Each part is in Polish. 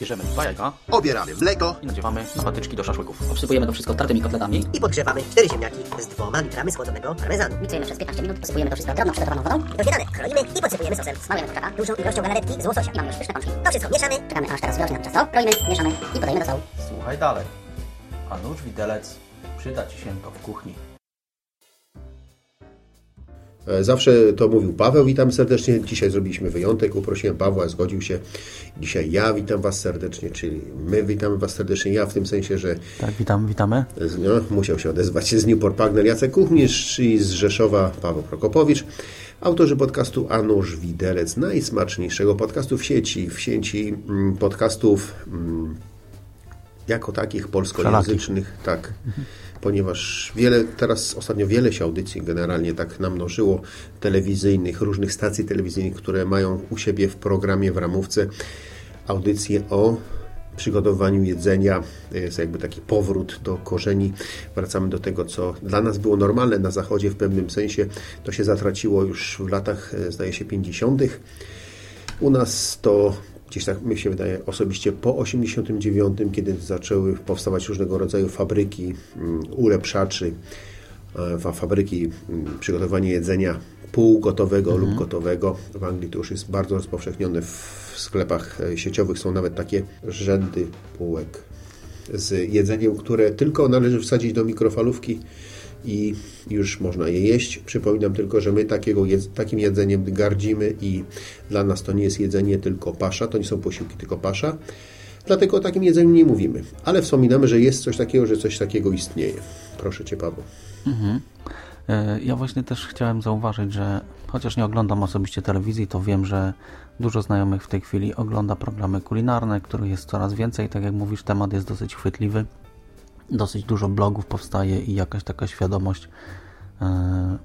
Bierzemy dwa jajka Obieramy mleko i nadziewamy na patyczki do szaszłyków. Obsypujemy to wszystko tartymi kotletami. I podgrzewamy cztery ziemniaki z dwoma litrami schłodzonego parmezanu. Miksujemy przez 15 minut, posypujemy to wszystko drobną przygotowaną wodą. Śniadania kroimy i podsypujemy sosem. Smalujemy kurczaka. Dużą ilością galaretki z łososia. I mamy już pyszne pączki. To wszystko mieszamy. Czekamy aż teraz wyrośnie nam ciasto. Kroimy, mieszamy i podajemy do stołu. Słuchaj dalej. A nóż widelec przyda Ci się to w kuchni. E, Zawsze to mówił Paweł, witam serdecznie. Dzisiaj zrobiliśmy wyjątek, uprosiłem Pawła, zgodził się. Dzisiaj ja witam Was serdecznie, czyli my witamy Was serdecznie. Ja w tym sensie, że Tak, witamy, witamy. no, musiał się odezwać z Newport Pagnell Jacek Kuchmistrz i z Rzeszowa Paweł Prokopowicz. Autorzy podcastu Anusz Widelec, najsmaczniejszego podcastu w sieci, w sieci mm, podcastów mm, jako takich polskojęzycznych, tak, ponieważ wiele, teraz ostatnio wiele się audycji generalnie tak namnożyło, telewizyjnych, różnych stacji telewizyjnych, które mają u siebie w programie, w ramówce audycje o przygotowaniu jedzenia. Jest jakby taki powrót do korzeni. Wracamy do tego, co dla nas było normalne na Zachodzie w pewnym sensie. To się zatraciło już w latach, e, zdaje się, 50. U nas to gdzieś tak mi się wydaje osobiście po 89, kiedy zaczęły powstawać różnego rodzaju fabryki, mm, ulepszaczy, e, fa- fabryki mm, przygotowania jedzenia półgotowego lub gotowego. W Anglii to już jest bardzo rozpowszechnione. W sklepach e, sieciowych są nawet takie rzędy półek z jedzeniem, które tylko należy wsadzić do mikrofalówki i już można je jeść. Przypominam tylko, że my takiego takim jedzeniem gardzimy i dla nas to nie jest jedzenie tylko pasza, to nie są posiłki tylko pasza. Dlatego o takim jedzeniu nie mówimy, ale wspominamy, że jest coś takiego, że coś takiego istnieje. Proszę Cię, Paweł. E, Ja właśnie też chciałem zauważyć, że chociaż nie oglądam osobiście telewizji, to wiem, że dużo znajomych w tej chwili ogląda programy kulinarne, których jest coraz więcej. Tak jak mówisz, temat jest dosyć chwytliwy. Dosyć dużo blogów powstaje i jakaś taka świadomość e,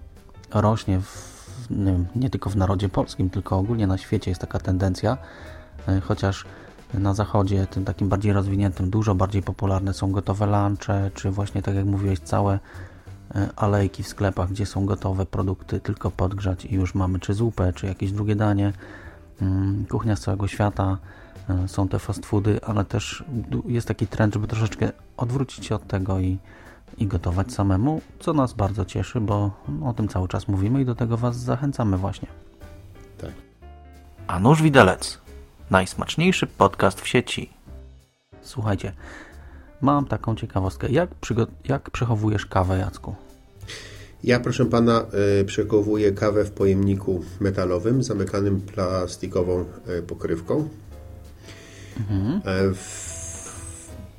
rośnie w, nie, wiem, nie tylko w narodzie polskim, tylko ogólnie na świecie jest taka tendencja. E, Chociaż na zachodzie, tym takim bardziej rozwiniętym, dużo bardziej popularne są gotowe lunche, czy właśnie tak jak mówiłeś, całe e, alejki w sklepach, gdzie są gotowe produkty, tylko podgrzać i już mamy czy zupę, czy jakieś drugie danie. Mm, Kuchnia z całego świata, są te fast foody, ale też jest taki trend, żeby troszeczkę odwrócić się od tego i, i gotować samemu, co nas bardzo cieszy, bo o tym cały czas mówimy i do tego Was zachęcamy właśnie. Tak. A nóż widelec. Najsmaczniejszy podcast w sieci. Słuchajcie, mam taką ciekawostkę. Jak, jak przechowujesz kawę, Jacku? Ja, proszę pana, y, przechowuję kawę w pojemniku metalowym, zamykanym plastikową y, pokrywką. W-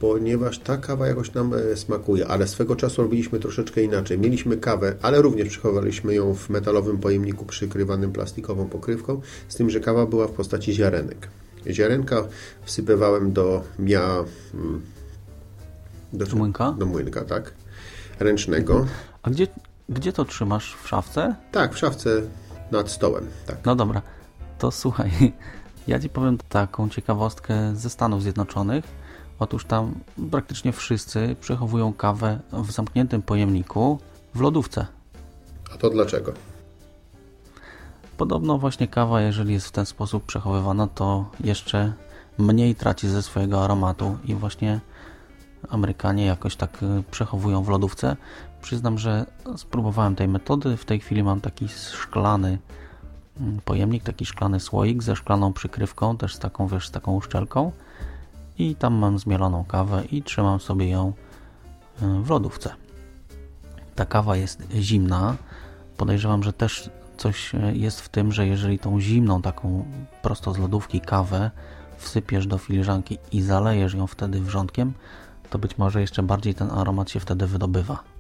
Ponieważ ta kawa jakoś nam e, smakuje, ale swego czasu robiliśmy troszeczkę inaczej. Mieliśmy kawę, ale również przechowaliśmy ją w metalowym pojemniku przykrywanym plastikową pokrywką, z tym, że kawa była w postaci ziarenek. Ziarenka wsypywałem do mia... mm, Do, Do młynka? Do młynka, tak. Ręcznego. A gdzie, gdzie to trzymasz? W szafce? Tak, w szafce nad stołem. Tak. No dobra, to słuchaj, ja Ci powiem taką ciekawostkę ze Stanów Zjednoczonych. Otóż tam praktycznie wszyscy przechowują kawę w zamkniętym pojemniku w lodówce. A to dlaczego? Podobno właśnie kawa, jeżeli jest w ten sposób przechowywana, to jeszcze mniej traci ze swojego aromatu i właśnie Amerykanie jakoś tak y, przechowują w lodówce. Przyznam, że spróbowałem tej metody. W tej chwili mam taki szklany pojemnik, taki szklany słoik ze szklaną przykrywką, też z taką, wiesz, z taką uszczelką i tam mam zmieloną kawę i trzymam sobie ją y, w lodówce. Ta kawa jest zimna. Podejrzewam, że też coś e, jest w tym, że jeżeli tą zimną, taką prosto z lodówki kawę wsypiesz do filiżanki i zalejesz ją wtedy wrzątkiem, to być może jeszcze bardziej ten aromat się wtedy wydobywa.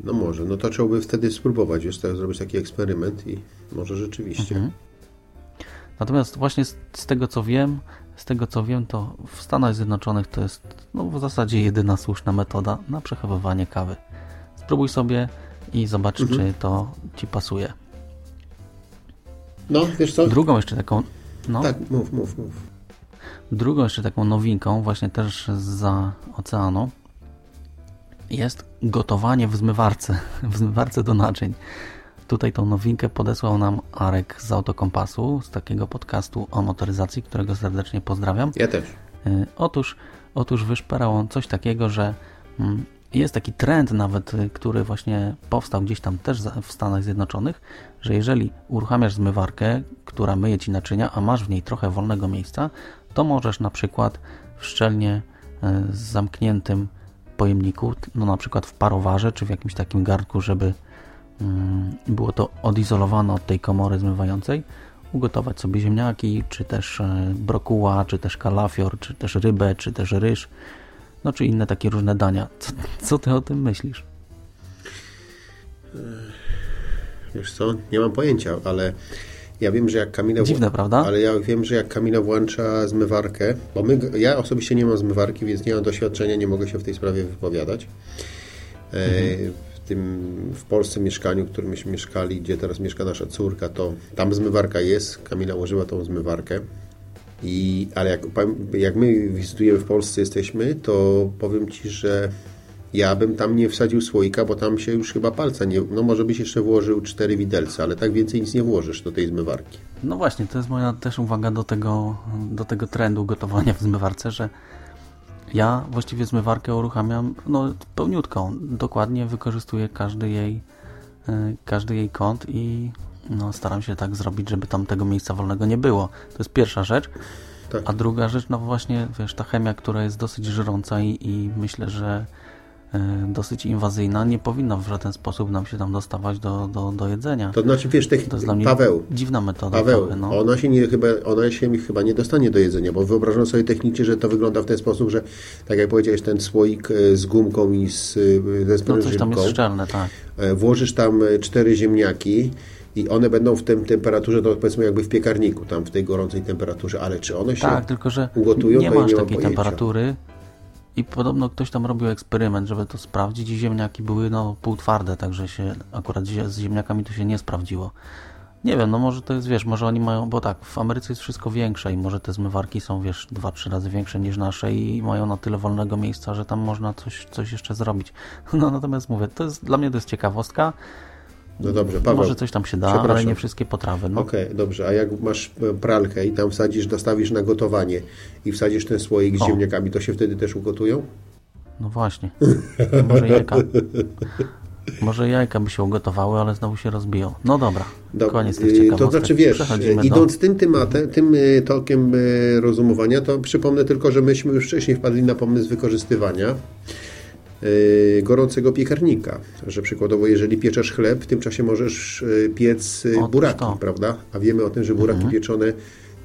No może, no to trzeba by wtedy spróbować, wiesz, tak, zrobić taki eksperyment i może rzeczywiście. Mhm. Natomiast właśnie z, z tego co wiem, z tego co wiem, to w Stanach Zjednoczonych to jest no, w zasadzie jedyna słuszna metoda na przechowywanie kawy. Spróbuj sobie i zobacz, czy to Ci pasuje. No, wiesz co? Drugą jeszcze taką, no, Tak, mów, mów, mów. drugą jeszcze taką nowinką, właśnie też za oceanu, jest gotowanie w zmywarce, w zmywarce do naczyń. Tutaj tą nowinkę podesłał nam Arek z Autokompasu, z takiego podcastu o motoryzacji, którego serdecznie pozdrawiam. Ja też. Y, Otóż, otóż wyszperał on coś takiego, że mm, jest taki trend nawet, y, który właśnie powstał gdzieś tam też w Stanach Zjednoczonych, że jeżeli uruchamiasz zmywarkę, która myje Ci naczynia, a masz w niej trochę wolnego miejsca, to możesz na przykład w szczelnie y, zamkniętym pojemniku, no na przykład w parowarze, czy w jakimś takim garnku, żeby mm, było to odizolowane od tej komory zmywającej, ugotować sobie ziemniaki, czy też e, brokuła, czy też kalafior, czy też rybę, czy też ryż, no czy inne takie różne dania. Co, co ty o tym myślisz? Wiesz co, nie mam pojęcia, ale ja wiem, że jak Kamila... Dziwne, prawda? Ale ja wiem, że jak Kamila włącza zmywarkę, bo my, ja osobiście nie mam zmywarki, więc nie mam doświadczenia, nie mogę się w tej sprawie wypowiadać. E, w tym w Polsce mieszkaniu, w którym myśmy mieszkali, gdzie teraz mieszka nasza córka, to tam zmywarka jest. Kamila używa tą zmywarkę. I, ale jak, jak my wizytujemy w Polsce jesteśmy, to powiem Ci, że ja bym tam nie wsadził słoika, bo tam się już chyba palca nie... No może byś jeszcze włożył cztery widelce, ale tak więcej nic nie włożysz do tej zmywarki. No właśnie, to jest moja też uwaga do tego, do tego trendu gotowania w zmywarce, że ja właściwie zmywarkę uruchamiam no, pełniutką. Dokładnie wykorzystuję każdy jej, e, każdy jej kąt i no, staram się tak zrobić, żeby tam tego miejsca wolnego nie było. To jest pierwsza rzecz. Tak. A druga rzecz, no właśnie, wiesz, ta chemia, która jest dosyć żrąca i, i myślę, że dosyć inwazyjna, nie powinna w żaden sposób nam się tam dostawać do, do, do jedzenia. To znaczy, wiesz, tych, To jest dla mnie Paweł, dziwna metoda. Paweł, trochę, no. ona, się nie, chyba, ona się chyba nie dostanie do jedzenia, bo wyobrażam sobie technicznie, że to wygląda w ten sposób, że tak jak powiedziałeś, ten słoik e, z gumką i z, e, ze No coś tam sprężynką, jest szczelne, tak. e, włożysz tam e, cztery ziemniaki i one będą w tym temperaturze, to powiedzmy jakby w piekarniku, tam w tej gorącej temperaturze, ale czy one się Tak, tylko że ugotują, nie masz nie takiej pojęcia. temperatury i podobno ktoś tam robił eksperyment, żeby to sprawdzić i ziemniaki były no półtwarde, także się akurat z ziemniakami to się nie sprawdziło. Nie wiem, no może to jest, wiesz, może oni mają, bo tak, w Ameryce jest wszystko większe i może te zmywarki są, wiesz, dwa, trzy razy większe niż nasze i mają na tyle wolnego miejsca, że tam można coś, coś jeszcze zrobić. No natomiast mówię, to jest, dla mnie to jest ciekawostka. No dobrze, Paweł. Może coś tam się da, ale nie wszystkie potrawy. No, Okej, dobrze. A jak masz e, pralkę i tam wsadzisz, dostawisz na gotowanie i wsadzisz ten słoik z O. ziemniakami, to się wtedy też ugotują? No właśnie. Może jajka. Może jajka by się ugotowały, ale znowu się rozbiją. No dobra, Dob- koniec tych ciekawostek. To znaczy, wiesz, idąc tym tematem, tym y, tokiem y, rozumowania, to przypomnę tylko, że myśmy już wcześniej wpadli na pomysł wykorzystywania gorącego piekarnika. Że przykładowo, jeżeli pieczesz chleb, w tym czasie możesz y, piec y, Otóż buraki, to. prawda? A wiemy o tym, że buraki Mhm. pieczone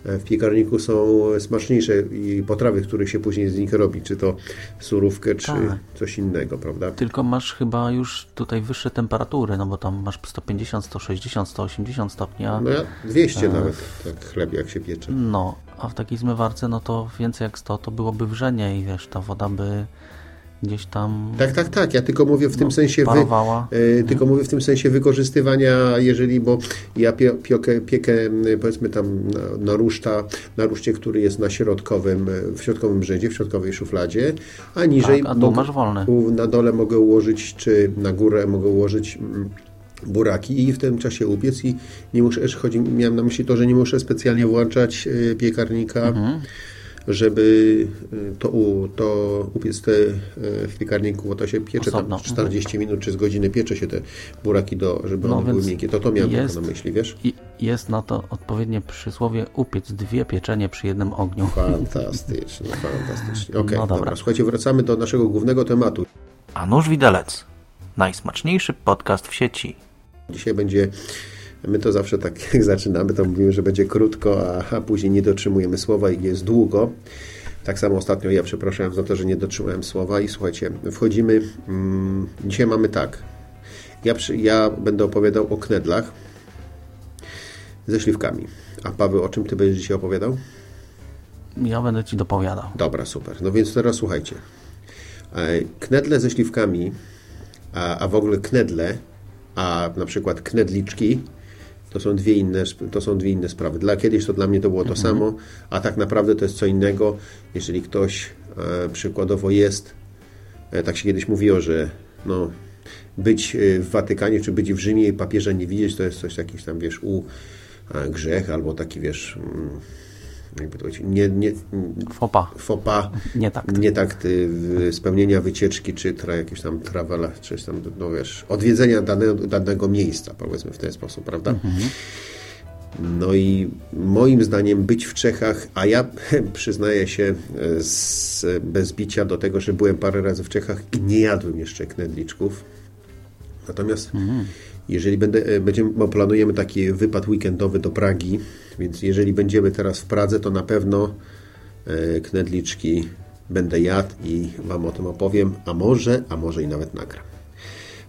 e, w piekarniku są smaczniejsze i potrawy, których się później z nich robi, czy to surówkę, czy Tak. coś innego, prawda? Tylko masz chyba już tutaj wyższe temperatury, no bo tam masz 150, 160, 180 stopni, a No ja 200 nawet, tak chleb jak się piecze. no, a w takiej zmywarce, no to więcej jak 100 to byłoby wrzenie i wiesz, ta woda by gdzieś tam Tak, tak, tak. Ja tylko mówię w tym No, sensie. parowała. e, tylko mówię w tym sensie wykorzystywania, jeżeli, bo ja pie, piekę, piekę powiedzmy tam na, na, ruszta, na ruszcie, który jest na środkowym, e, w środkowym rzędzie, w środkowej szufladzie, a niżej Tak, a tu masz wolny. u- na dole mogę ułożyć, czy na górę mogę ułożyć mm, buraki i w tym czasie upiec i nie muszę, chodzi, miałem na myśli to, że nie muszę specjalnie włączać e, piekarnika, Mhm. Żeby e, to, to upiec te e, w piekarniku, bo to się piecze Osobno. tam 40 minut czy z godziny piecze się te buraki, do, żeby No one były miękkie. To to miałem jest- tylko na myśli, wiesz? Jest na to odpowiednie przysłowie upiec dwie pieczenie przy jednym ogniu. Fantastycznie, fantastycznie. Okej, No dobra. dobra. Słuchajcie, wracamy do naszego głównego tematu. A nóż widelec. Najsmaczniejszy podcast w sieci. Dzisiaj będzie, my to zawsze tak jak zaczynamy, to mówimy, że będzie krótko, a, a później nie dotrzymujemy słowa i jest długo. Tak samo ostatnio ja przepraszałem za to, że nie dotrzymałem słowa i słuchajcie, wchodzimy, mm, dzisiaj mamy tak, ja, przy, ja będę opowiadał o knedlach ze śliwkami. A Paweł, o czym Ty będziesz dzisiaj opowiadał? Ja będę Ci dopowiadał. Dobra, super. No więc teraz słuchajcie. E, Knedle ze śliwkami, a, a w ogóle knedle, a na przykład knedliczki, to są dwie inne, to są dwie inne sprawy. Dla kiedyś to dla mnie to było to samo, a tak naprawdę to jest co innego. Jeżeli ktoś e, przykładowo jest, e, tak się kiedyś mówiło, że no, być y, w Watykanie, czy być w Rzymie i papieża nie widzieć, to jest coś jakiś tam, wiesz, u grzech, albo taki, wiesz, mm, jakby to powiedzieć, nie, nie, Fopa. fopa, tak. y, spełnienia wycieczki, czy tra, tam trawela, czy tam, no wiesz, odwiedzenia danego, danego miejsca, powiedzmy w ten sposób, prawda? No i moim zdaniem być w Czechach, a ja przyznaję się e, z, bez bicia do tego, że byłem parę razy w Czechach i nie jadłem jeszcze knedliczków. Natomiast jeżeli będę, e, będziemy, planujemy taki wypad weekendowy do Pragi, więc jeżeli będziemy teraz w Pradze, to na pewno e, knedliczki będę jadł i Wam o tym opowiem, a może, a może i nawet nagram.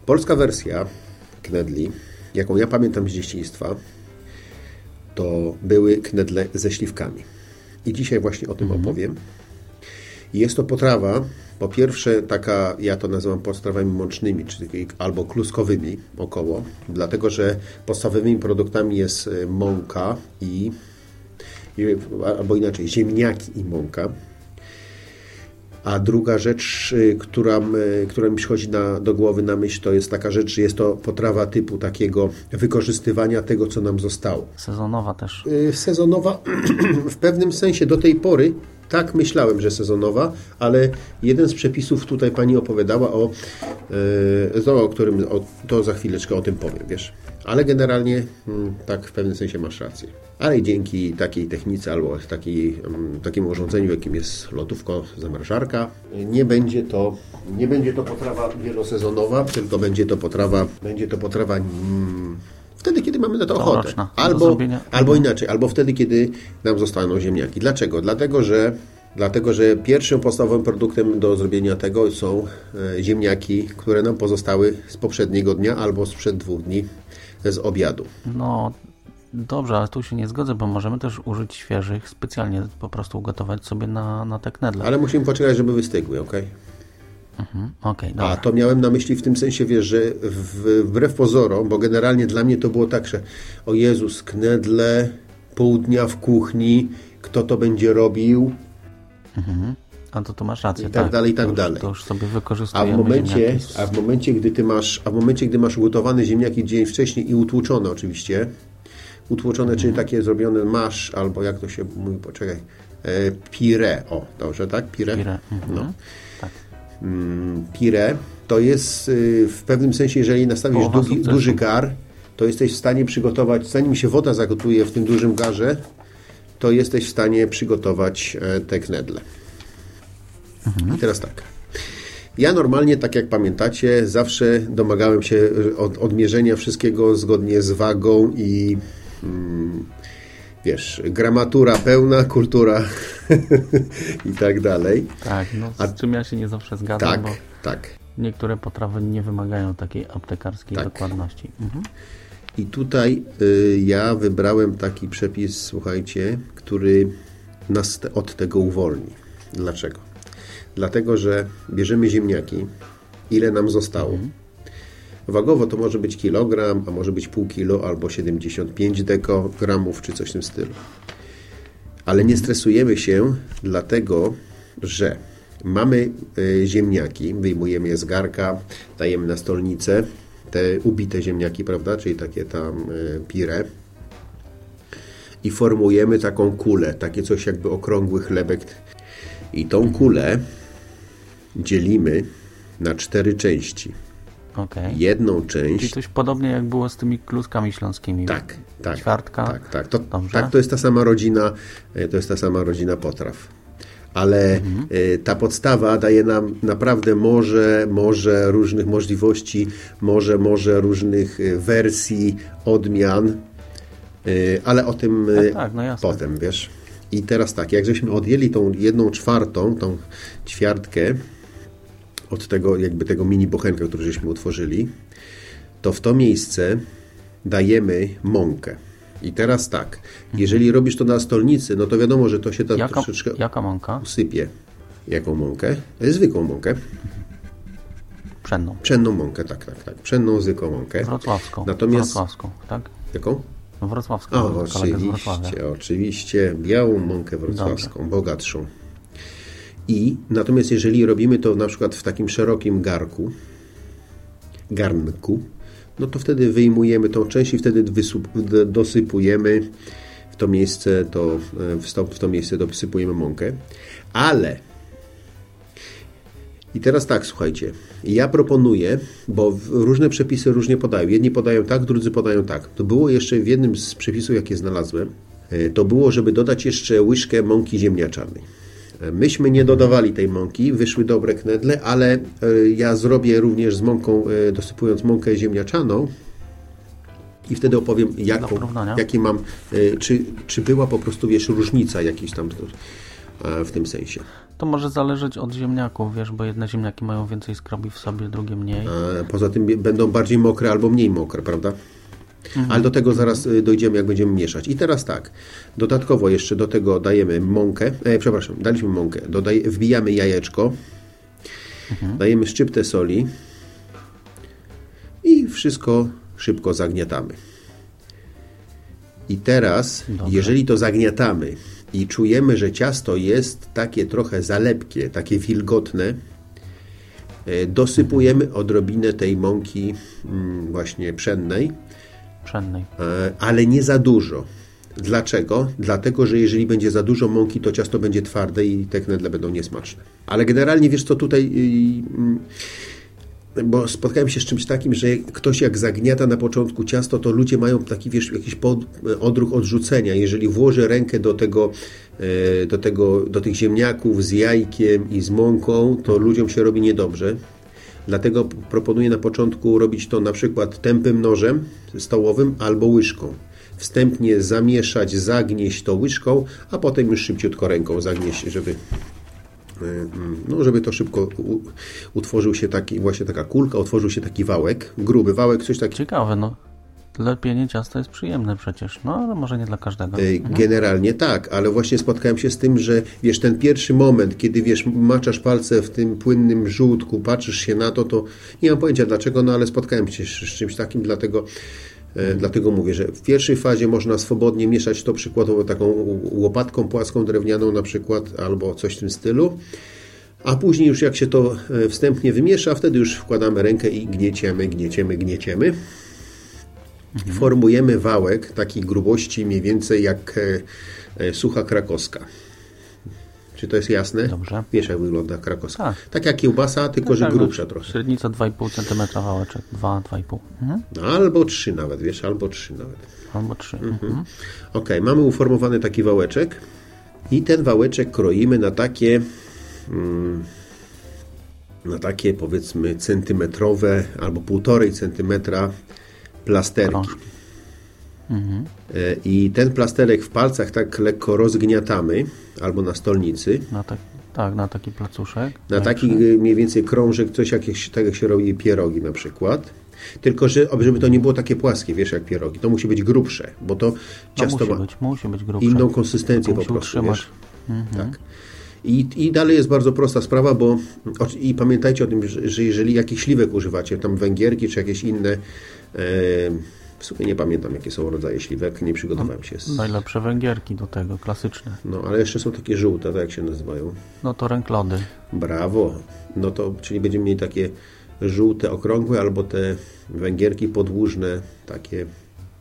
Polska wersja knedli, jaką ja pamiętam z dzieciństwa, to były knedle ze śliwkami. I dzisiaj właśnie o tym opowiem. I Jest to potrawa, po pierwsze taka, ja to nazywam potrawami mącznymi, czyli albo kluskowymi około, dlatego że podstawowymi produktami jest e, mąka i, i albo inaczej, ziemniaki i mąka. A druga rzecz, y, która, y, która mi przychodzi na, do głowy na myśl, to jest taka rzecz, że jest to potrawa typu takiego wykorzystywania tego, co nam zostało. Sezonowa też. Sezonowa w pewnym sensie do tej pory tak myślałem, że sezonowa, ale jeden z przepisów tutaj pani opowiadała o, yy, o którym o, to za chwileczkę o tym powiem, wiesz. Ale generalnie mm, tak w pewnym sensie masz rację. Ale dzięki takiej technice albo takiej, mm, takiemu urządzeniu, jakim jest lotówko, zamrażarka, nie będzie to nie będzie to potrawa wielosezonowa, tylko będzie to potrawa będzie to potrawa mm, wtedy, kiedy mamy na to ochotę. Całoroczna, do Albo, albo inaczej, albo wtedy, kiedy nam zostaną ziemniaki. Dlaczego? Dlatego, że Dlatego, że pierwszym podstawowym produktem do zrobienia tego są e, ziemniaki, które nam pozostały z poprzedniego dnia albo sprzed dwóch dni z obiadu. No dobrze, ale tu się nie zgodzę, bo możemy też użyć świeżych, specjalnie po prostu ugotować sobie na, na te knedle. Ale musimy poczekać, żeby wystygły, ok? Mhm. Okej, A to miałem na myśli w tym sensie, wiesz, że w, wbrew pozorom, bo generalnie dla mnie to było tak, że o Jezus, knedle, pół dnia w kuchni, kto to będzie robił, A to tu masz rację, I tak dalej, i tak to już, dalej. To już sobie A w wykorzystujemy momencie, a w momencie, gdy ty masz, a w momencie, gdy masz ugotowane ziemniaki dzień wcześniej i utłuczone oczywiście, utłuczone, czyli takie zrobione masz, albo jak to się mówi, poczekaj, e, pire, o, dobrze, tak? Pire? Pire, mhm. No. Tak. Mm, pire to jest y, w pewnym sensie, jeżeli nastawisz Połowa sukcesu. duży gar, to jesteś w stanie przygotować, zanim się woda zagotuje w tym dużym garze, to jesteś w stanie przygotować e, te knedle. I teraz tak. Ja normalnie, tak jak pamiętacie, zawsze domagałem się od, odmierzenia wszystkiego zgodnie z wagą i mm, wiesz, gramatura pełna, kultura i tak dalej. Tak, no z czym ja się nie zawsze zgadzam, Tak, bo tak. niektóre potrawy nie wymagają takiej aptekarskiej Tak. dokładności. Mhm. I tutaj y, ja wybrałem taki przepis, słuchajcie, który nas te, od tego uwolni. Dlaczego? Dlatego, że bierzemy ziemniaki, ile nam zostało. Wagowo to może być kilogram, a może być pół kilo albo 75 dekogramów, czy coś w tym stylu. Ale nie stresujemy się, dlatego że mamy y, ziemniaki, wyjmujemy je z garka, dajemy na stolnicę, te ubite ziemniaki, prawda, czyli takie tam y, pire i formujemy taką kulę, takie coś jakby okrągły chlebek. I tą kulę dzielimy na cztery części. Okej. Jedną Czyli część coś podobnie jak było z tymi kluskami śląskimi. tak, tak. Ćwiartka. Tak, tak. To, Dobrze. tak, to jest ta sama rodzina, e, to jest ta sama rodzina potraw. Ale Mhm. e, ta podstawa daje nam naprawdę morze, morze różnych możliwości, morze, morze różnych e, wersji, odmian, ale o tym Tak, tak, no potem, wiesz. I teraz tak, jak żeśmy odjęli tą jedną czwartą, tą ćwiartkę od tego, jakby tego mini bochenka, który żeśmy utworzyli, to w to miejsce dajemy mąkę. I teraz tak, jeżeli robisz to na stolnicy, no to wiadomo, że to się tam Jaka, troszeczkę jaka mąka? usypie. Jaką mąkę? E, Zwykłą mąkę. Pszenną. Pszenną mąkę, tak, tak, tak. Pszenną, zwykłą mąkę. Wrocławską. Natomiast- Wrocławską, tak? Jaką? Wrocławską. O, oczywiście, oczywiście. Białą mąkę wrocławską, bogatszą. I natomiast jeżeli robimy to na przykład w takim szerokim garku, garnku, no to wtedy wyjmujemy tą część i wtedy dosypujemy w to miejsce, to, e, w, to, w to miejsce dosypujemy mąkę. Ale i teraz tak, słuchajcie. Ja proponuję, bo różne przepisy różnie podają. Jedni podają tak, drudzy podają tak. To było jeszcze w jednym z przepisów, jakie znalazłem, e, to było, żeby dodać jeszcze łyżkę mąki ziemniaczanej. Myśmy nie dodawali tej mąki, wyszły dobre knedle, ale e, ja zrobię również z mąką, e, dosypując mąkę ziemniaczaną i wtedy opowiem, jaką, porównania. jaki mam, e, czy, czy była po prostu, wiesz, różnica jakiś tam w tym sensie. To może zależeć od ziemniaków, wiesz, bo jedne ziemniaki mają więcej skrobi w sobie, drugie mniej. E, Poza tym będą bardziej mokre albo mniej mokre, prawda? Ale do tego zaraz y, dojdziemy, jak będziemy mieszać. I teraz tak, dodatkowo jeszcze do tego dajemy mąkę, e, przepraszam, daliśmy mąkę, dodaj, wbijamy jajeczko, dajemy szczyptę soli. I wszystko szybko zagniatamy. I teraz, Dobrze. jeżeli to zagniatamy i czujemy, że ciasto jest takie trochę zalepkie, takie wilgotne, e, dosypujemy odrobinę tej mąki mm, właśnie pszennej, Pszennej. E, ale nie za dużo. Dlaczego? Dlatego, że jeżeli będzie za dużo mąki, to ciasto będzie twarde i te knedle będą niesmaczne. Ale generalnie wiesz co tutaj... yy, mm, Bo spotkałem się z czymś takim, że ktoś jak zagniata na początku ciasto, to ludzie mają taki, wiesz, jakiś pod, odruch odrzucenia. Jeżeli włożę rękę do tego, e, do tego, do tych ziemniaków z jajkiem i z mąką, to ludziom się robi niedobrze. Dlatego proponuję na początku robić to na przykład tępym nożem stołowym albo łyżką. Wstępnie zamieszać, zagnieść to łyżką, a potem już szybciutko ręką zagnieść, żeby, y, mm, no, żeby to szybko utworzył się taki, właśnie taka kulka, utworzył się taki wałek, gruby wałek, coś takiego. Ciekawe, no. Lepienie ciasta jest przyjemne przecież, no ale może nie dla każdego. Y, Generalnie tak, ale właśnie spotkałem się z tym, że wiesz, ten pierwszy moment, kiedy wiesz, maczasz palce w tym płynnym żółtku, patrzysz się na to, to nie mam pojęcia dlaczego, no ale spotkałem się z, z czymś takim, dlatego, e, dlatego mówię, że w pierwszej fazie można swobodnie mieszać to przykładowo taką łopatką płaską, drewnianą na przykład, albo coś w tym stylu. A później już jak się to e, wstępnie wymiesza, wtedy już wkładamy rękę i gnieciemy, gnieciemy, gnieciemy. Formujemy wałek takiej grubości mniej więcej jak e, e, sucha krakowska. Czy to jest jasne? Dobrze. Wiesz jak wygląda krakowska. Tak. Tak jak kiełbasa, tylko że Tak, grubsza trochę. Średnica 2,5 cm wałeczek, 2-2,5. Mhm. No, albo trzy nawet, wiesz, albo trzy nawet. Albo 3. Mhm. Ok, mamy uformowany taki wałeczek i ten wałeczek kroimy na takie mm, na takie powiedzmy centymetrowe albo półtorej centymetra plasterki. Krążki. E, I ten plasterek w palcach tak lekko rozgniatamy albo na stolnicy. Na tak, tak, na taki placuszek. Na taki y, mniej więcej krążek, coś jak, tak jak się robi pierogi na przykład. Tylko, że, żeby to nie było takie płaskie, wiesz, jak pierogi. To musi być grubsze, bo to No, ciasto musi ma być, musi być grubsze. inną konsystencję po prostu, wiesz. Tak. I, I dalej jest bardzo prosta sprawa, bo i pamiętajcie o tym, że, że jeżeli jakiś śliwek używacie, tam węgierki czy jakieś inne, e, w sumie nie pamiętam jakie są rodzaje śliwek, nie przygotowałem się. Z, Najlepsze węgierki do tego, klasyczne. no, ale jeszcze są takie żółte, tak jak się nazywają. No to ręklody. Brawo. No to, czyli będziemy mieli takie żółte, okrągłe, albo te węgierki podłużne, takie,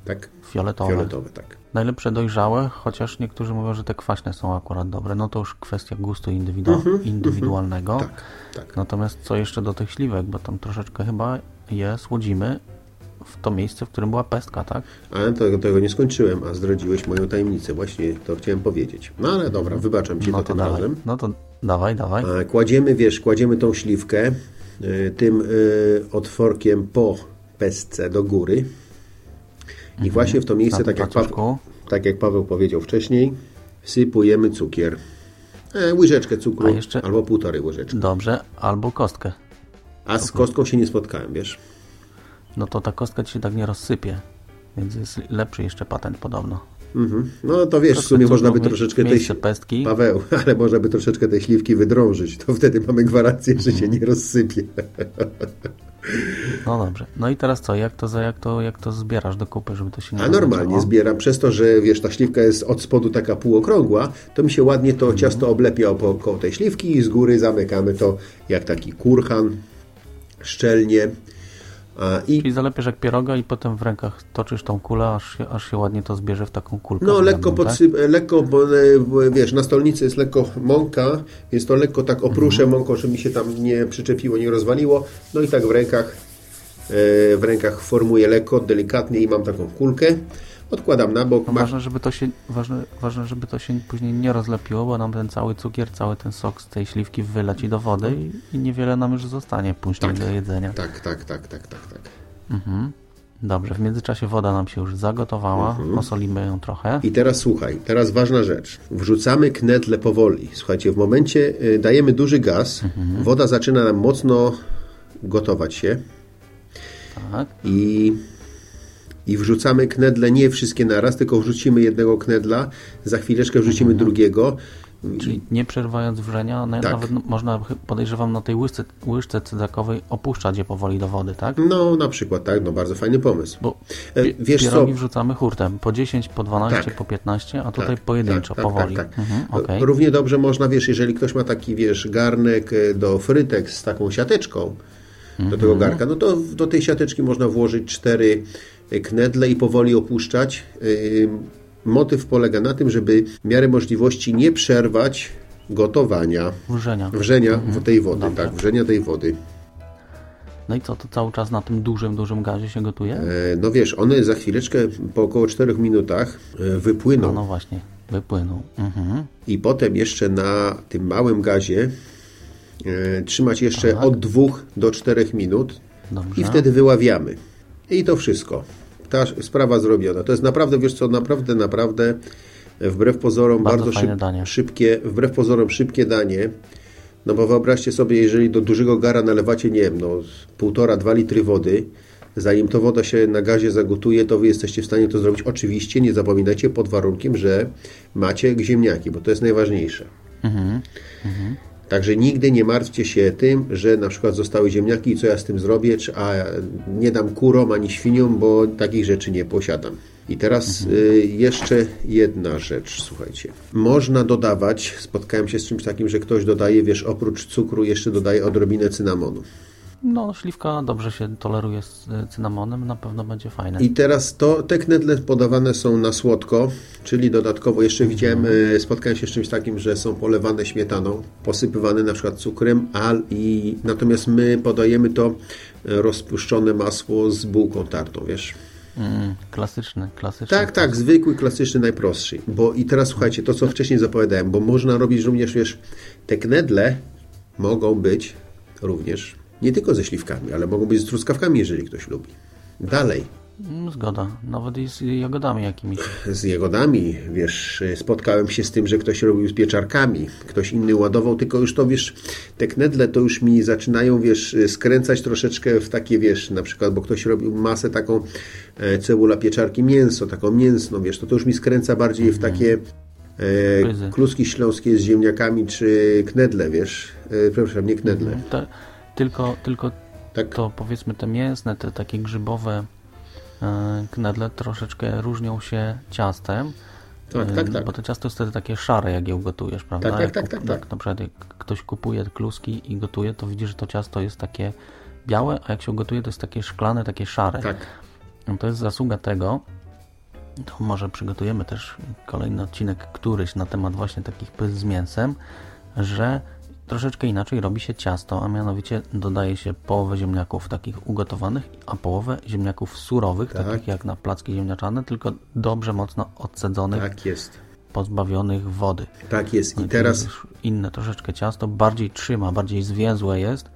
tak? Fioletowe. Fioletowe, tak. Najlepsze dojrzałe, chociaż niektórzy mówią, że te kwaśne są akurat dobre. No to już kwestia gustu indywidu- indywidualnego. Tak, tak. Natomiast co jeszcze do tych śliwek, bo tam troszeczkę chyba je słodzimy w to miejsce, w którym była pestka, tak? Ale tego, tego nie skończyłem, a zdradziłeś moją tajemnicę. Właśnie to chciałem powiedzieć. No ale dobra, wybaczam Ci No to to tym dawaj. razem. No to dawaj, dawaj. Kładziemy, wiesz, kładziemy tą śliwkę y, tym y, otworkiem po pestce do góry. I właśnie w to miejsce, Mhm. Tak jak. Paweł, tak jak Paweł powiedział wcześniej, wsypujemy cukier. E, łyżeczkę cukru jeszcze- albo półtorej łyżeczki. Dobrze, albo kostkę. A z kostką się nie spotkałem, wiesz? No to ta kostka ci się tak nie rozsypie. Więc jest lepszy jeszcze patent podobno. Mhm. No to wiesz, w Troszkę sumie można by troszeczkę tej... pestki. Paweł, ale można by troszeczkę tej śliwki wydrążyć. To wtedy mamy gwarancję, że się nie rozsypie. No dobrze. No i teraz co? Jak to, jak to, jak to zbierasz do kupy, żeby to się nie A normalnie zbieram, przez to, że wiesz, ta śliwka jest od spodu taka półokrągła, to mi się ładnie to ciasto oblepia koło tej śliwki i z góry zamykamy to jak taki kurhan, szczelnie. A, I Czyli zalepiesz jak pieroga i potem w rękach toczysz tą kulę, aż się, aż się ładnie to zbierze w taką kulkę. No, lekko, tak? podsyp, lekko, bo e, wiesz, na stolnicy jest lekko mąka, więc to lekko tak opruszę Mhm. mąką, żeby mi się tam nie przyczepiło, nie rozwaliło. No i tak w rękach, e, w rękach formuję lekko, delikatnie i mam taką kulkę. Odkładam na bok. No ważne, żeby to się, ważne, ważne, żeby to się później nie rozlepiło, bo nam ten cały cukier, cały ten sok z tej śliwki wyleci do wody i, i niewiele nam już zostanie później do jedzenia. tak, tak, tak, tak, tak, tak. Mhm. Dobrze, w międzyczasie woda nam się już zagotowała, osolimy ją trochę. I teraz słuchaj, teraz ważna rzecz. Wrzucamy knetle powoli. Słuchajcie, w momencie y, dajemy duży gaz, Mhm. woda zaczyna nam mocno gotować się Tak. i, i wrzucamy knedle nie wszystkie naraz, tylko wrzucimy jednego knedla, za chwileczkę wrzucimy drugiego. Czyli nie przerwając wrzenia, na- Tak. nawet no- można, podejrzewam, na tej łyżce, łyżce cydakowej opuszczać je powoli do wody, tak? No, na przykład, tak, no bardzo fajny pomysł. Bo E, wiesz co? pierogi wrzucamy hurtem, po 10, po 12, Tak. po 15, a tutaj Tak, pojedynczo, tak, tak, powoli. Tak. Mhm, okej. Równie dobrze można, wiesz, jeżeli ktoś ma taki, wiesz, garnek e, do frytek z taką siateczką do Mhm. tego garka, no to do tej siateczki można włożyć cztery e, knedle i powoli opuszczać. Ym, Motyw polega na tym, żeby w miarę możliwości nie przerwać gotowania, Wrzenia. wrzenia w tej wody, Dobrze. tak, wrzenia tej wody. No i co, to cały czas na tym dużym, dużym gazie się gotuje? E, No wiesz, one za chwileczkę, po około 4 minutach e, wypłyną. No, no właśnie, wypłynął. Mhm. i potem jeszcze na tym małym gazie e, trzymać jeszcze Tak. od 2 do 4 minut Dobrze. i wtedy wyławiamy. I to wszystko. Ta sprawa zrobiona. To jest naprawdę, wiesz co, naprawdę, naprawdę e, wbrew pozorom Bardzo bardzo, szyb, szybkie, wbrew pozorom szybkie danie. No bo wyobraźcie sobie, jeżeli do dużego gara nalewacie, nie wiem, no półtora, dwa litry wody, zanim to woda się na gazie zagotuje, to wy jesteście w stanie to zrobić. Oczywiście nie zapominajcie pod warunkiem, że macie ziemniaki, bo to jest najważniejsze. Mhm. Także nigdy nie martwcie się tym, że na przykład zostały ziemniaki i co ja z tym zrobię, czy, a nie dam kurom ani świniom, bo takich rzeczy nie posiadam. I teraz y, jeszcze jedna rzecz, słuchajcie. Można dodawać, spotkałem się z czymś takim, że ktoś dodaje, wiesz, oprócz cukru jeszcze dodaje odrobinę cynamonu. No, śliwka dobrze się toleruje z cynamonem, na pewno będzie fajne. I teraz to, te knedle podawane są na słodko, czyli dodatkowo jeszcze widziałem, e, spotkałem się z czymś takim, że są polewane śmietaną, posypywane na przykład cukrem, al i natomiast my podajemy to e, rozpuszczone masło z bułką tartą, wiesz? Mm, klasyczny, klasyczny. Tak, tak, zwykły, klasyczny, najprostszy. Bo i teraz słuchajcie, to co wcześniej zapowiadałem, bo można robić również, wiesz, te knedle mogą być również nie tylko ze śliwkami, ale mogą być z truskawkami, jeżeli ktoś lubi. Dalej, Mm, Zgoda, nawet i z jagodami jakimiś. z jagodami, wiesz, spotkałem się z tym, że ktoś robił z pieczarkami, ktoś inny ładował, tylko już to, wiesz, te knedle to już mi zaczynają, wiesz, skręcać troszeczkę w takie, wiesz, na przykład, bo ktoś robił masę taką e, cebula, pieczarki, mięso, taką mięsną, wiesz, to to już mi skręca bardziej w takie e, kluski śląskie z ziemniakami, czy knedle, wiesz, e, przepraszam, nie knedle, Te, tylko, tylko tak, to powiedzmy te mięsne, te takie grzybowe e, knedle troszeczkę różnią się ciastem. Tak, E, tak, tak. Bo to ciasto jest wtedy takie szare, jak je ugotujesz, prawda? Tak, tak, tak, tak, tak. Jak na przykład jak ktoś kupuje kluski i gotuje, to widzi, że to ciasto jest takie białe, a jak się ugotuje, to jest takie szklane, takie szare. tak. No To jest zasługa tego, to może przygotujemy też kolejny odcinek któryś na temat właśnie takich pysz z mięsem, że troszeczkę inaczej robi się ciasto, a mianowicie dodaje się połowę ziemniaków takich ugotowanych, a połowę ziemniaków surowych, Tak. takich jak na placki ziemniaczane, tylko dobrze mocno odsedzonych, Tak jest. pozbawionych wody. Tak jest. I No, teraz inne troszeczkę ciasto, bardziej trzyma, bardziej zwięzłe jest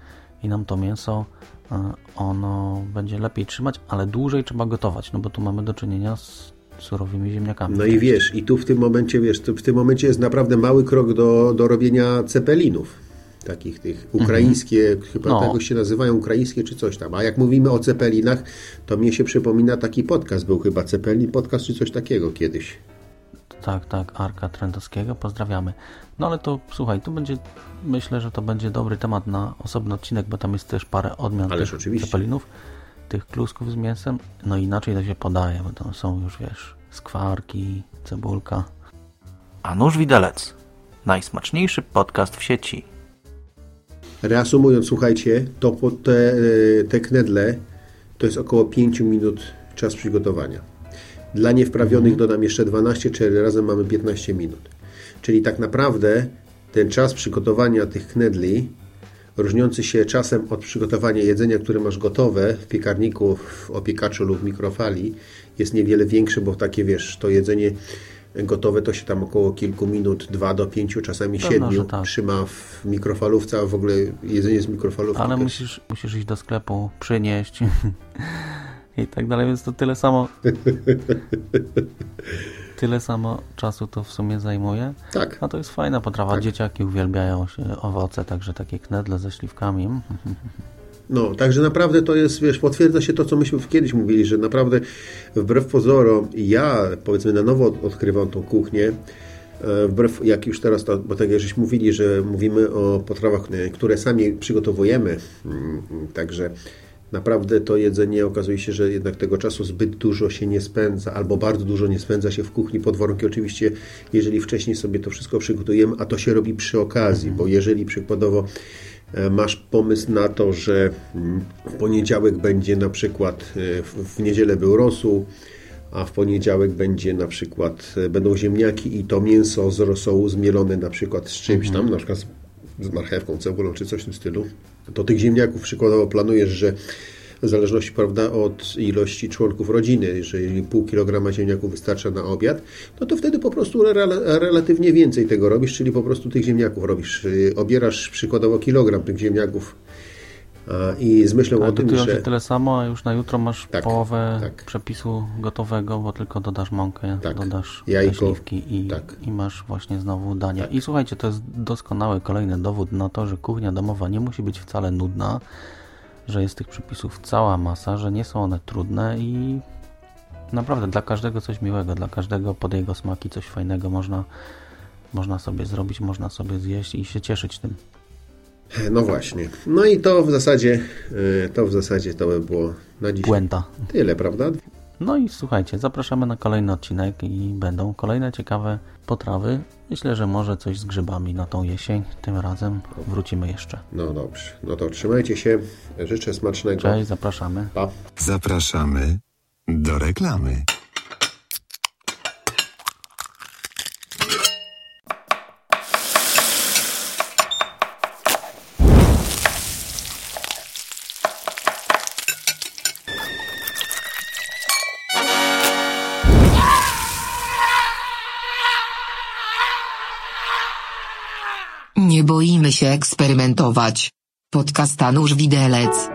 i nam to mięso e, ono będzie lepiej trzymać, ale dłużej trzeba gotować, no bo tu mamy do czynienia z surowymi ziemniakami. No i wiesz, i tu w tym momencie, wiesz, w tym momencie jest naprawdę mały krok do, do robienia cepelinów. Takich tych ukraińskie, chyba No. tego się nazywają ukraińskie czy coś tam. A jak mówimy o cepelinach, to mnie się przypomina taki podcast, był chyba cepelin podcast czy coś takiego kiedyś. Tak, tak, Arka Trendowskiego, pozdrawiamy. No ale to słuchaj, tu będzie, myślę, że to będzie dobry temat na osobny odcinek, bo tam jest też parę odmian Ależ tych oczywiście. cepelinów, tych klusków z mięsem. No inaczej to się podaje, bo tam są już, wiesz, skwarki, cebulka. A nóż widelec. Najsmaczniejszy podcast w sieci. Reasumując, słuchajcie, to po te, te knedle to jest około 5 minut czas przygotowania. Dla niewprawionych dodam jeszcze 12, czyli razem mamy 15 minut. Czyli tak naprawdę ten czas przygotowania tych knedli, różniący się czasem od przygotowania jedzenia, które masz gotowe w piekarniku, w opiekaczu lub mikrofali, jest niewiele większy, bo takie wiesz, to jedzenie gotowe to się tam około kilku minut, 2 do 5, czasami Pewno, 7 że tak. trzyma w mikrofalówce, a w ogóle jedzenie z mikrofalówki. Ale musisz, musisz iść do sklepu, przynieść i tak dalej, więc to tyle samo tyle samo czasu to w sumie zajmuje. Tak. A to jest fajna potrawa. Tak. Dzieciaki uwielbiają owoce, także takie knedle ze śliwkami. No, także naprawdę to jest, wiesz, potwierdza się to, co myśmy kiedyś mówili, że naprawdę wbrew pozorom ja, powiedzmy, na nowo od- odkrywam tą kuchnię, e, wbrew, jak już teraz, to, bo tak jak żeśmy mówili, że mówimy o potrawach, e, które sami przygotowujemy, mm, także naprawdę to jedzenie okazuje się, że jednak tego czasu zbyt dużo się nie spędza, albo bardzo dużo nie spędza się w kuchni, pod warunkiem oczywiście, jeżeli wcześniej sobie to wszystko przygotujemy, a to się robi przy okazji, bo jeżeli przykładowo masz pomysł na to, że mm, w poniedziałek będzie na przykład, e, w, niedzielę był rosół, a w poniedziałek będzie na przykład, e, będą ziemniaki i to mięso z rosołu zmielone na przykład z czymś tam, na przykład z marchewką, cebulą czy coś w tym stylu, to tych ziemniaków przykładowo planujesz, że w zależności prawda, od ilości członków rodziny, jeżeli pół kilograma ziemniaków wystarcza na obiad, no to wtedy po prostu rela- relatywnie więcej tego robisz, czyli po prostu tych ziemniaków robisz. Yy, Obierasz przykładowo kilogram tych ziemniaków i z myślą Ale o tym, że... tyle samo, a już na jutro masz Tak, połowę tak. przepisu gotowego, bo tylko dodasz mąkę, Tak. dodasz Jajko. i, Tak. i masz właśnie znowu dania. I słuchajcie, to jest doskonały kolejny dowód na to, że kuchnia domowa nie musi być wcale nudna, że jest tych przepisów cała masa, że nie są one trudne i naprawdę dla każdego coś miłego, dla każdego pod jego smaki coś fajnego można, można sobie zrobić, można sobie zjeść i się cieszyć tym. No właśnie. No i to w zasadzie, yy, to w zasadzie to by było na dziś Puenta. tyle, prawda? No i słuchajcie, zapraszamy na kolejny odcinek i będą kolejne ciekawe potrawy. Myślę, że może coś z grzybami na tą jesień. Tym razem wrócimy jeszcze. No dobrze. No to trzymajcie się. Życzę smacznego. Cześć, zapraszamy. Pa. Zapraszamy do reklamy. Eksperymentować. Podcast Anusz Widelec.